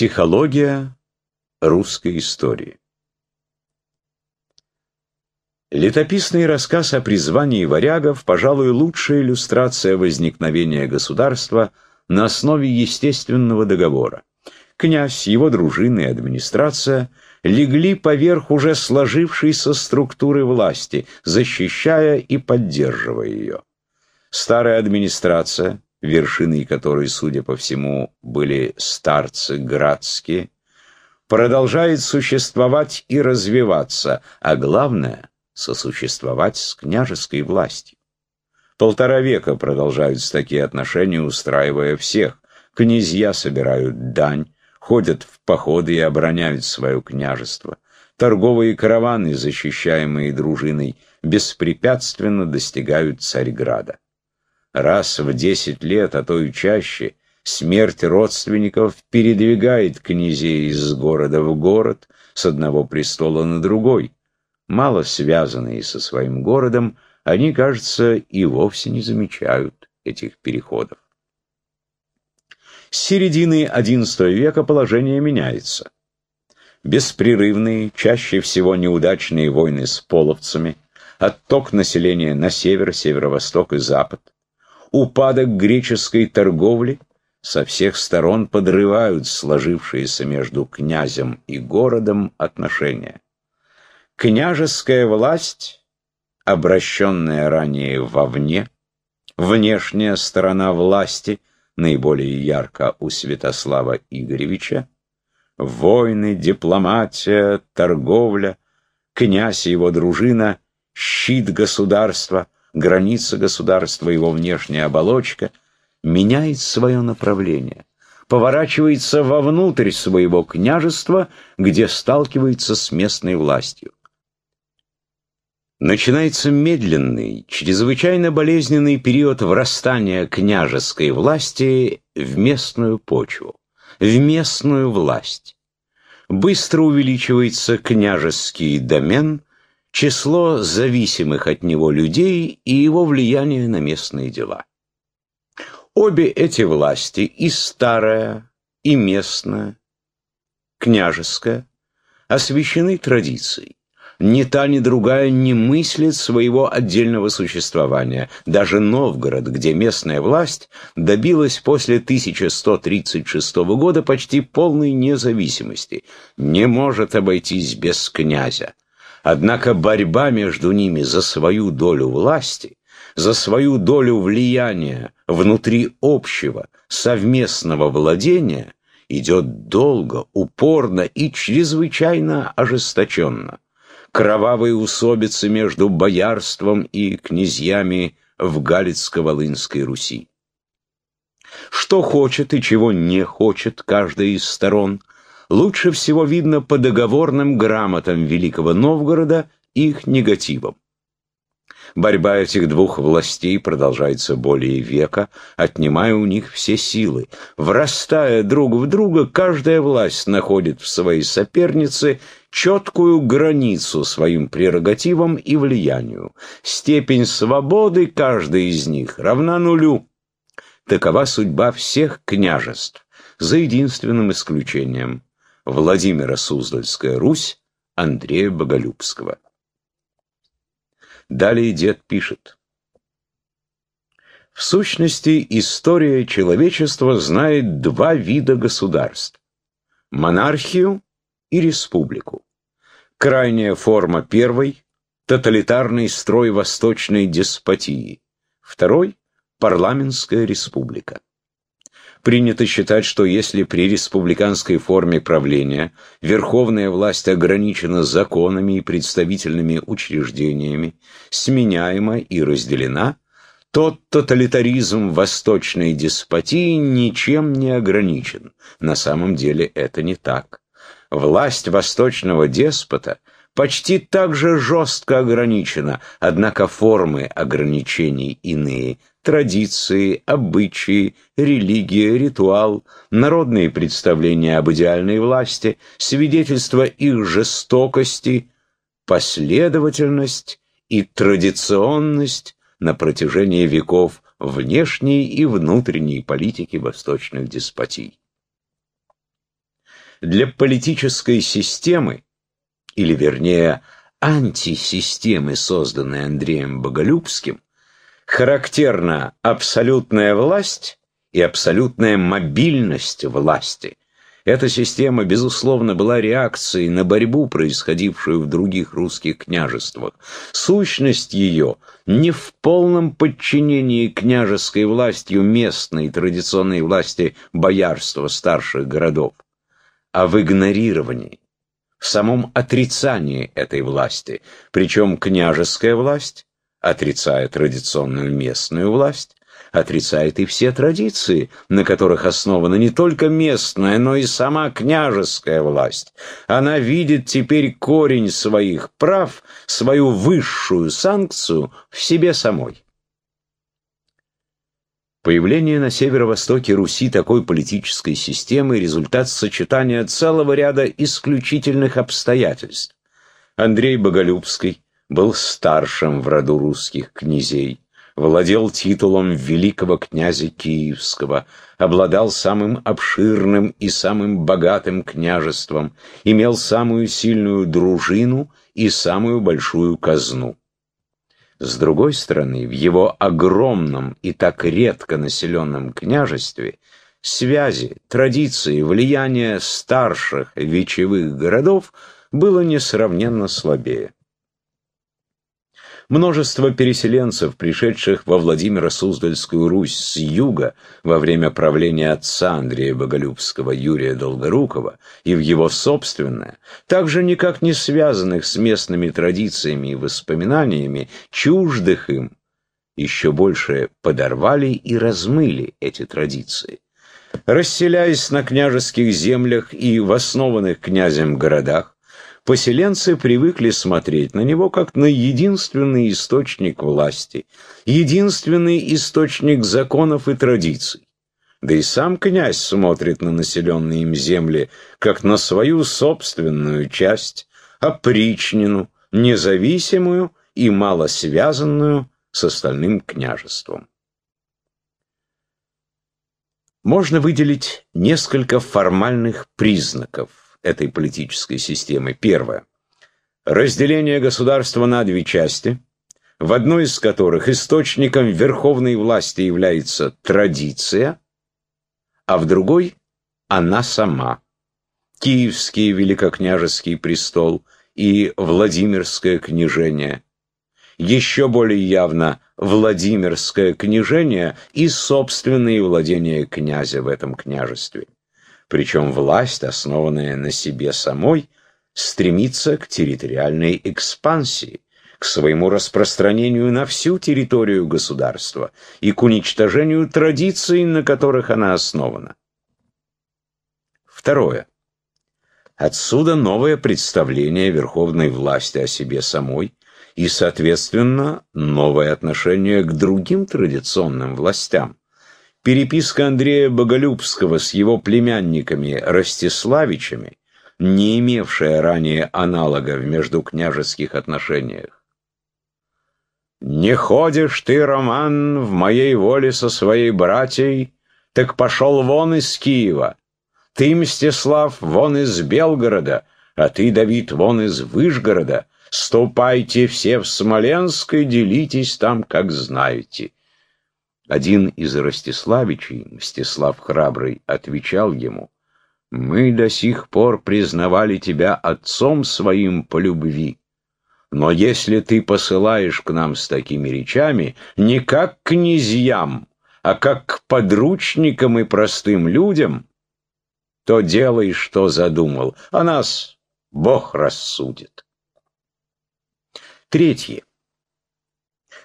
Психология русской истории Летописный рассказ о призвании варягов, пожалуй, лучшая иллюстрация возникновения государства на основе естественного договора. Князь, его дружина и администрация легли поверх уже сложившейся структуры власти, защищая и поддерживая ее. Старая администрация, вершиной которой, судя по всему, были старцы градские, продолжает существовать и развиваться, а главное сосуществовать с княжеской властью. Полтора века продолжаются такие отношения, устраивая всех. Князья собирают дань, ходят в походы и обороняют свое княжество. Торговые караваны, защищаемые дружиной, беспрепятственно достигают Царьграда. Раз в десять лет, а то и чаще, смерть родственников передвигает князей из города в город, с одного престола на другой мало связанные со своим городом, они, кажется, и вовсе не замечают этих переходов. С середины XI века положение меняется. Беспрерывные, чаще всего неудачные войны с половцами, отток населения на север, северо-восток и запад, упадок греческой торговли со всех сторон подрывают сложившиеся между князем и городом отношения. Княжеская власть, обращенная ранее вовне, внешняя сторона власти, наиболее ярко у Святослава Игоревича, войны, дипломатия, торговля, князь и его дружина, щит государства, граница государства, его внешняя оболочка, меняет свое направление, поворачивается вовнутрь своего княжества, где сталкивается с местной властью. Начинается медленный, чрезвычайно болезненный период врастания княжеской власти в местную почву, в местную власть. Быстро увеличивается княжеский домен, число зависимых от него людей и его влияние на местные дела. Обе эти власти, и старая, и местная, княжеская, освящены традицией ни та, ни другая не мыслит своего отдельного существования. Даже Новгород, где местная власть добилась после 1136 года почти полной независимости, не может обойтись без князя. Однако борьба между ними за свою долю власти, за свою долю влияния внутри общего, совместного владения идет долго, упорно и чрезвычайно ожесточенно кровавые усобицы между боярством и князьями в Галицко-Волынской Руси. Что хочет и чего не хочет каждая из сторон, лучше всего видно по договорным грамотам Великого Новгорода и их негативам. Борьба этих двух властей продолжается более века, отнимая у них все силы. Врастая друг в друга, каждая власть находит в своей сопернице четкую границу своим прерогативам и влиянию. Степень свободы каждой из них равна нулю. Такова судьба всех княжеств, за единственным исключением Владимира Суздальская Русь, Андрея Боголюбского. Далее дед пишет. В сущности, история человечества знает два вида государств – монархию и республику. Крайняя форма первой – тоталитарный строй восточной деспотии, второй – парламентская республика. Принято считать, что если при республиканской форме правления верховная власть ограничена законами и представительными учреждениями, сменяема и разделена, то тоталитаризм восточной деспотии ничем не ограничен. На самом деле это не так. Власть восточного деспота почти так же жестко ограничена, однако формы ограничений иные – традиции, обычаи, религия, ритуал, народные представления об идеальной власти, свидетельство их жестокости, последовательность и традиционность на протяжении веков внешней и внутренней политики восточных деспотий. для политической системы, или вернее антисистемы, созданной Андреем Боголюбским, характерна абсолютная власть и абсолютная мобильность власти. Эта система, безусловно, была реакцией на борьбу, происходившую в других русских княжествах. Сущность ее не в полном подчинении княжеской властью местной традиционной власти боярства старших городов, а в игнорировании, в самом отрицании этой власти, причем княжеская власть, отрицая традиционную местную власть, отрицает и все традиции, на которых основана не только местная, но и сама княжеская власть. Она видит теперь корень своих прав, свою высшую санкцию в себе самой. Появление на северо-востоке Руси такой политической системы – результат сочетания целого ряда исключительных обстоятельств. Андрей Боголюбский был старшим в роду русских князей владел титулом великого князя Киевского, обладал самым обширным и самым богатым княжеством, имел самую сильную дружину и самую большую казну. С другой стороны, в его огромном и так редко населенном княжестве связи, традиции, влияние старших вечевых городов было несравненно слабее. Множество переселенцев, пришедших во Владимиро-Суздальскую Русь с юга во время правления отца Андрея Боголюбского Юрия Долгорукова и в его собственное, также никак не связанных с местными традициями и воспоминаниями, чуждых им, еще больше подорвали и размыли эти традиции. Расселяясь на княжеских землях и в основанных князем городах, поселенцы привыкли смотреть на него как на единственный источник власти, единственный источник законов и традиций. Да и сам князь смотрит на населенные им земли как на свою собственную часть, опричнину, независимую и мало связанную с остальным княжеством. Можно выделить несколько формальных признаков этой политической системы. Первое. Разделение государства на две части, в одной из которых источником верховной власти является традиция, а в другой – она сама. Киевский великокняжеский престол и Владимирское княжение. Еще более явно Владимирское княжение и собственные владения князя в этом княжестве причем власть, основанная на себе самой, стремится к территориальной экспансии, к своему распространению на всю территорию государства и к уничтожению традиций, на которых она основана. Второе. Отсюда новое представление верховной власти о себе самой и, соответственно, новое отношение к другим традиционным властям, Переписка Андрея Боголюбского с его племянниками Ростиславичами, не имевшая ранее аналога в междукняжеских отношениях. «Не ходишь ты, Роман, в моей воле со своей братьей, так пошел вон из Киева. Ты, Мстислав, вон из Белгорода, а ты, Давид, вон из Выжгорода. Ступайте все в Смоленск и делитесь там, как знаете». Один из Ростиславичей, Мстислав Храбрый, отвечал ему, «Мы до сих пор признавали тебя отцом своим по любви, но если ты посылаешь к нам с такими речами, не как к князьям, а как к подручникам и простым людям, то делай, что задумал, а нас Бог рассудит». Третье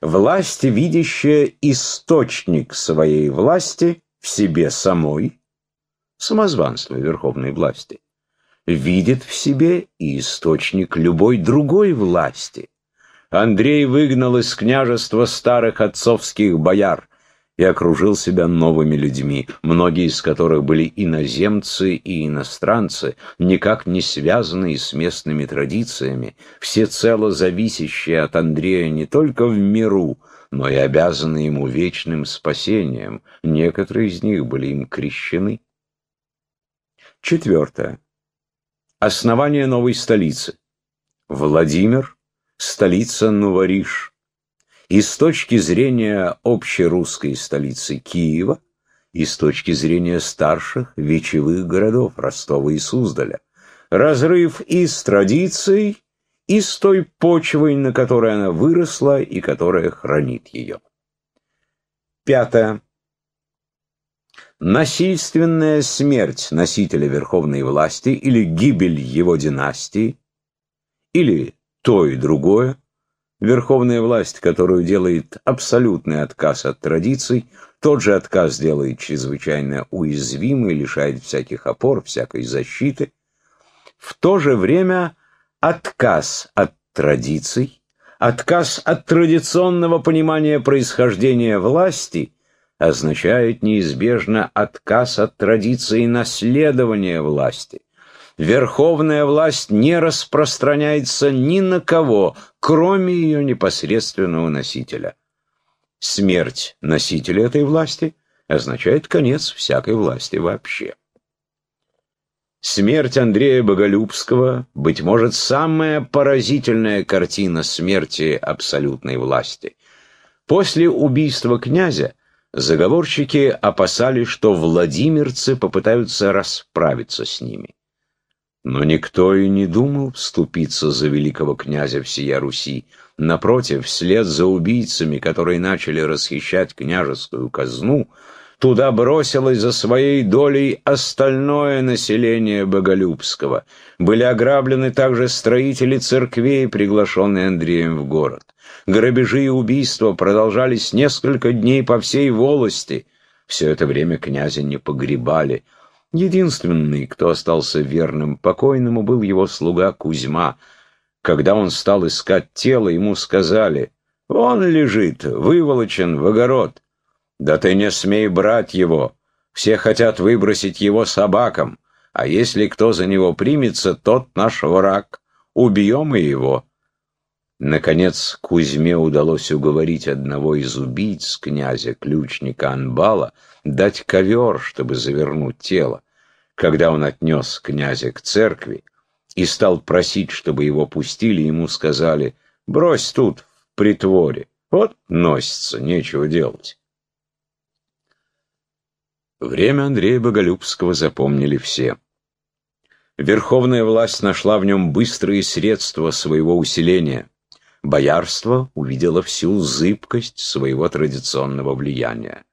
власть, видящая источник своей власти в себе самой, самозванство верховной власти, видит в себе и источник любой другой власти. Андрей выгнал из княжества старых отцовских бояр, и окружил себя новыми людьми, многие из которых были иноземцы и иностранцы, никак не связанные с местными традициями, всецело зависящие от Андрея не только в миру, но и обязанные ему вечным спасением. Некоторые из них были им крещены. Четвертое. Основание новой столицы. Владимир, столица Новориш. И с точки зрения общерусской столицы Киева, и с точки зрения старших вечевых городов Ростова и Суздаля. Разрыв и с традицией, и с той почвой, на которой она выросла и которая хранит ее. Пятое. Насильственная смерть носителя верховной власти или гибель его династии, или то и другое, верховная власть, которую делает абсолютный отказ от традиций, тот же отказ делает чрезвычайно уязвимой, лишает всяких опор, всякой защиты. В то же время отказ от традиций, отказ от традиционного понимания происхождения власти – означает неизбежно отказ от традиции наследования власти. Верховная власть не распространяется ни на кого, кроме ее непосредственного носителя. Смерть носителя этой власти означает конец всякой власти вообще. Смерть Андрея Боголюбского, быть может, самая поразительная картина смерти абсолютной власти. После убийства князя Заговорщики опасались, что владимирцы попытаются расправиться с ними. Но никто и не думал вступиться за великого князя всея Руси. Напротив, вслед за убийцами, которые начали расхищать княжескую казну, туда бросилось за своей долей остальное население Боголюбского. Были ограблены также строители церквей, приглашенные Андреем в город. Грабежи и убийства продолжались несколько дней по всей волости. Все это время князя не погребали. Единственный, кто остался верным покойному, был его слуга Кузьма. Когда он стал искать тело, ему сказали, «Он лежит, выволочен в огород». «Да ты не смей брать его. Все хотят выбросить его собакам, а если кто за него примется, тот наш враг. Убьем и его». Наконец Кузьме удалось уговорить одного из убийц князя, ключника Анбала, дать ковер, чтобы завернуть тело. Когда он отнес князя к церкви и стал просить, чтобы его пустили, ему сказали «брось тут, в притворе, вот носится, нечего делать». Время Андрея Боголюбского запомнили все. Верховная власть нашла в нем быстрые средства своего усиления боярство увидело всю зыбкость своего традиционного влияния.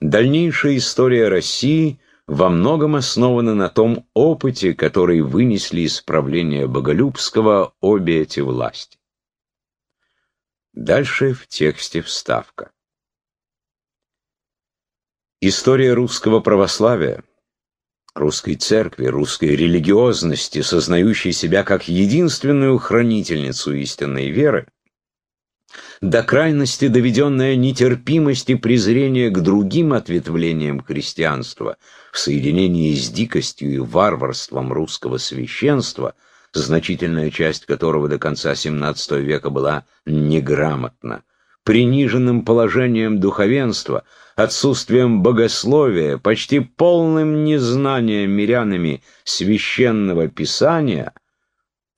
Дальнейшая история России во многом основана на том опыте, который вынесли из правления Боголюбского обе эти власти. Дальше в тексте вставка. История русского православия русской церкви, русской религиозности, сознающей себя как единственную хранительницу истинной веры, до крайности доведенная нетерпимость и презрение к другим ответвлениям христианства в соединении с дикостью и варварством русского священства, значительная часть которого до конца XVII века была неграмотна, приниженным положением духовенства, отсутствием богословия, почти полным незнанием мирянами священного писания,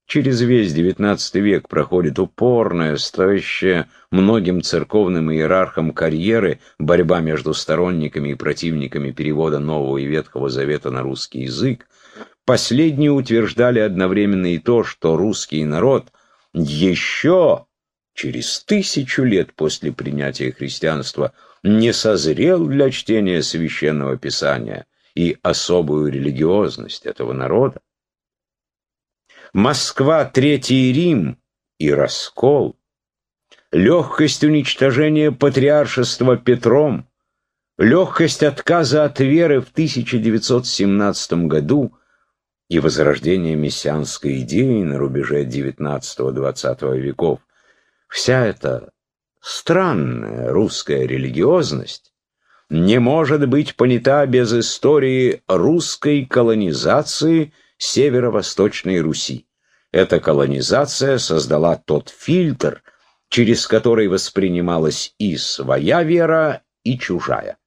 через весь XIX век проходит упорная, стоящая многим церковным иерархам карьеры борьба между сторонниками и противниками перевода Нового и Ветхого Завета на русский язык, Последние утверждали одновременно и то, что русский народ еще через тысячу лет после принятия христианства не созрел для чтения священного писания и особую религиозность этого народа. Москва, Третий Рим и раскол, легкость уничтожения патриаршества Петром, легкость отказа от веры в 1917 году и возрождение мессианской идеи на рубеже XIX-XX веков – Вся эта странная русская религиозность не может быть понята без истории русской колонизации северо-восточной Руси. Эта колонизация создала тот фильтр, через который воспринималась и своя вера, и чужая.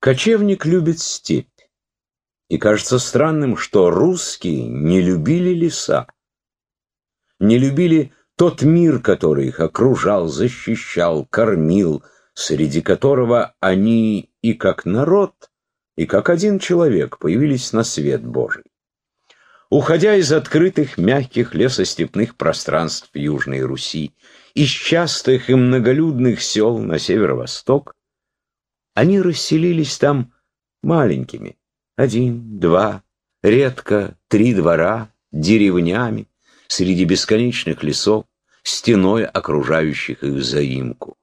Кочевник любит степь. И кажется странным, что русские не любили леса, не любили тот мир, который их окружал, защищал, кормил, среди которого они и как народ, и как один человек появились на свет Божий. Уходя из открытых, мягких лесостепных пространств Южной Руси, из частых и многолюдных сел на северо-восток, они расселились там маленькими, один, два, редко три двора, деревнями, среди бесконечных лесов, стеной окружающих их заимку.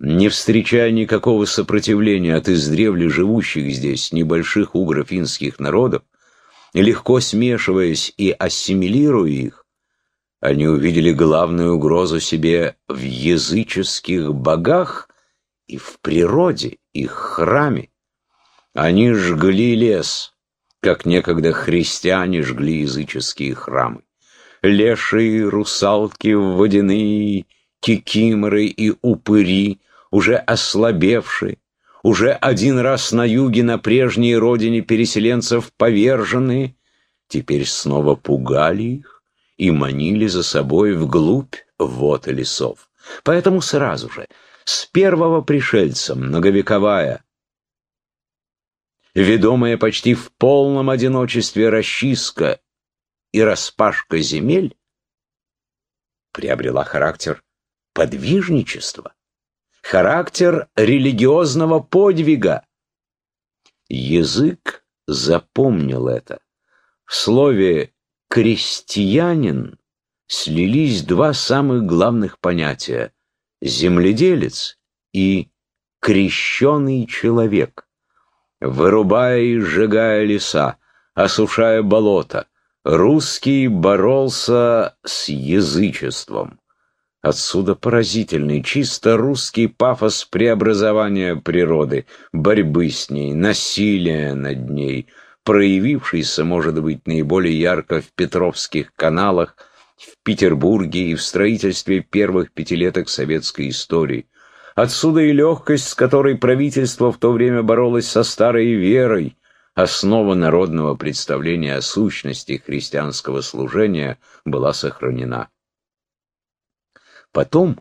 Не встречая никакого сопротивления от издревле живущих здесь небольших угро-финских народов, легко смешиваясь и ассимилируя их, они увидели главную угрозу себе в языческих богах и в природе, их храме. Они жгли лес, как некогда христиане жгли языческие храмы. Лешие, русалки, водяные, кикиморы и упыри, уже ослабевшие, уже один раз на юге, на прежней родине переселенцев поверженные, теперь снова пугали их и манили за собой вглубь вод лесов. Поэтому сразу же, с первого пришельца, многовековая, ведомая почти в полном одиночестве расчистка и распашка земель, приобрела характер подвижничества характер религиозного подвига. Язык запомнил это. В слове «крестьянин» слились два самых главных понятия — земледелец и крещеный человек. Вырубая и сжигая леса, осушая болота, русский боролся с язычеством. Отсюда поразительный, чисто русский пафос преобразования природы, борьбы с ней, насилия над ней, проявившийся, может быть, наиболее ярко в Петровских каналах, в Петербурге и в строительстве первых пятилеток советской истории. Отсюда и легкость, с которой правительство в то время боролось со старой верой, основа народного представления о сущности христианского служения была сохранена. Потом,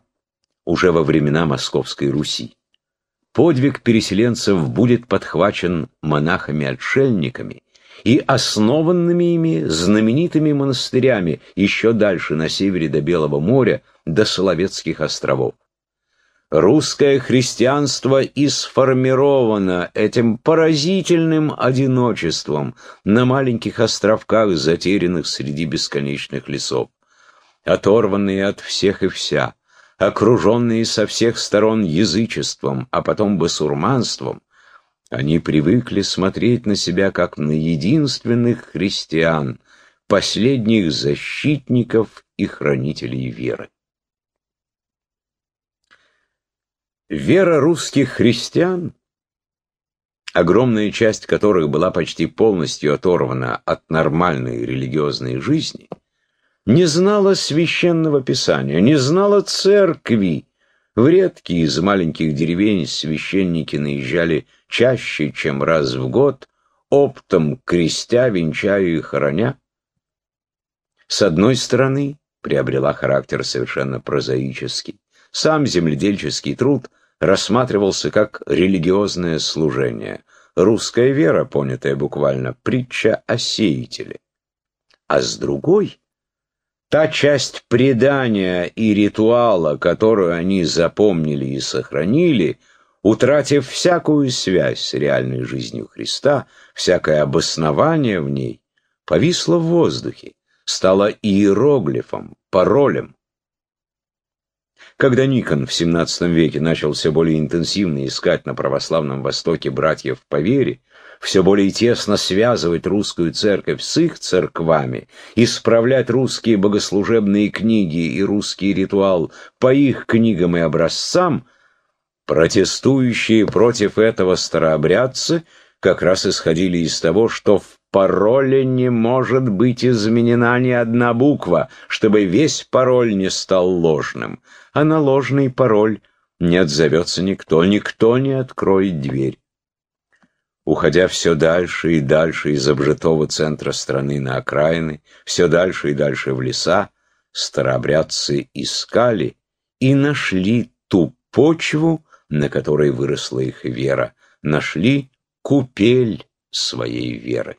уже во времена Московской Руси, подвиг переселенцев будет подхвачен монахами-отшельниками и основанными ими знаменитыми монастырями еще дальше на севере до Белого моря, до Соловецких островов. Русское христианство и сформировано этим поразительным одиночеством на маленьких островках, затерянных среди бесконечных лесов оторванные от всех и вся, окруженные со всех сторон язычеством, а потом басурманством, они привыкли смотреть на себя как на единственных христиан, последних защитников и хранителей веры. Вера русских христиан, огромная часть которых была почти полностью оторвана от нормальной религиозной жизни – не знала священного писания, не знала церкви. В редкие из маленьких деревень священники наезжали чаще, чем раз в год, оптом крестя, венчая и хороня. С одной стороны, приобрела характер совершенно прозаический. Сам земледельческий труд рассматривался как религиозное служение. Русская вера, понятая буквально, притча о сеятеле. А с другой Та часть предания и ритуала, которую они запомнили и сохранили, утратив всякую связь с реальной жизнью Христа, всякое обоснование в ней, повисла в воздухе, стала иероглифом, паролем. Когда Никон в XVII веке начал все более интенсивно искать на православном Востоке братьев по вере, все более тесно связывать русскую церковь с их церквами, исправлять русские богослужебные книги и русский ритуал по их книгам и образцам, протестующие против этого старообрядцы как раз исходили из того, что в пароле не может быть изменена ни одна буква, чтобы весь пароль не стал ложным, а на ложный пароль не отзовется никто, никто не откроет дверь. уходя все дальше и дальше из обжитого центра страны на окраины, все дальше и дальше в леса, старообрядцы искали и нашли ту почву, на которой выросла их вера, нашли купель своей веры.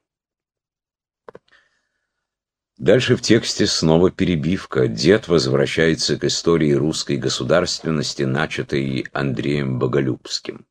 Дальше в тексте снова перебивка. Дед возвращается к истории русской государственности, начатой Андреем Боголюбским.